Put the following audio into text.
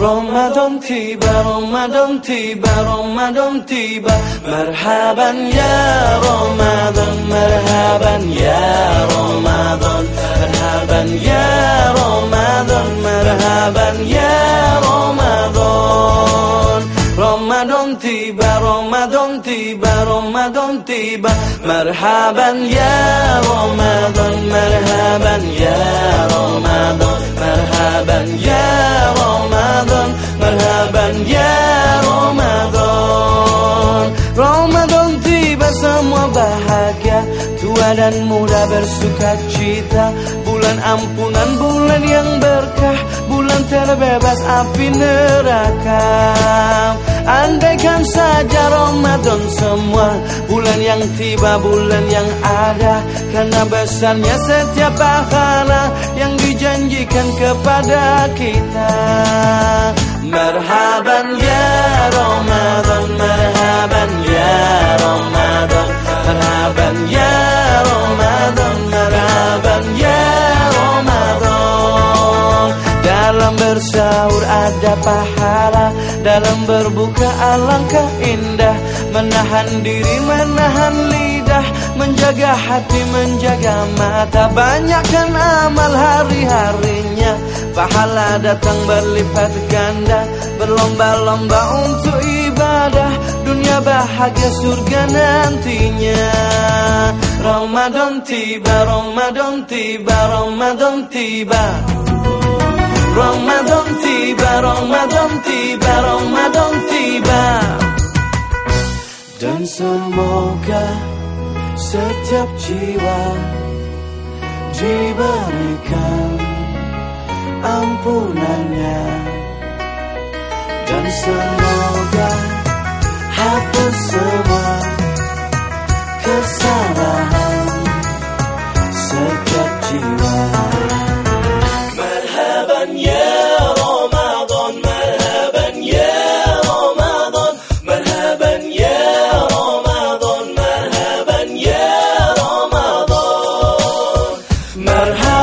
Ramadan tiba Ramadan tiba Ramadan tiba Marhaban ya Ramadan Marhaban ya Ramadan Marhaban ya Ramadan Marhaban ya Ramadan Ramadan tiba Ramadan tiba Ramadan tiba Marhaban ya Ramadan Marhaban ya Ramadan semua bahagia. Tua dan muda bersuka cita. Bulan ampunan, bulan yang berkah. Bulan terbebas api neraka. Andaikan saja Ramadan semua. Bulan yang tiba, bulan yang ada. Karena besarnya setiap pahala Yang dijanjikan kepada kita. Marhaban ya Dalam bersahur ada pahala. Dalam berbuka alangkah indah. Menahan diri, menahan lidah. Menjaga hati, menjaga mata. Banyakkan amal hari-harinya. Pahala datang berlipat ganda. Berlomba-lomba untuk ibadah. Dunia bahagia surga nantinya. Ramadan tiba, Ramadan tiba, Ramadan tiba Ramadan tiba, Ramadan tiba, Ramadan tiba. Dan semoga setiap jiwa diberikan ampunannya. Dan semua about how